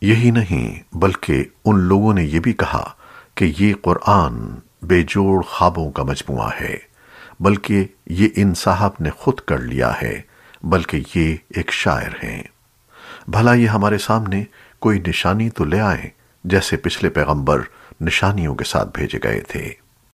یہی نہیں، بلکہ ان لوگوں نے یہ بھی کہا کہ یہ قرآن بے جوڑ خوابوں کا مجموعہ ہے، بلکہ یہ ان صاحب نے خود کر لیا ہے، بلکہ یہ ایک شاعر ہیں۔ بھلا یہ ہمارے سامنے کوئی نشانی تو لے آئیں جیسے پچھلے پیغمبر نشانیوں کے ساتھ بھیجے گئے تھے۔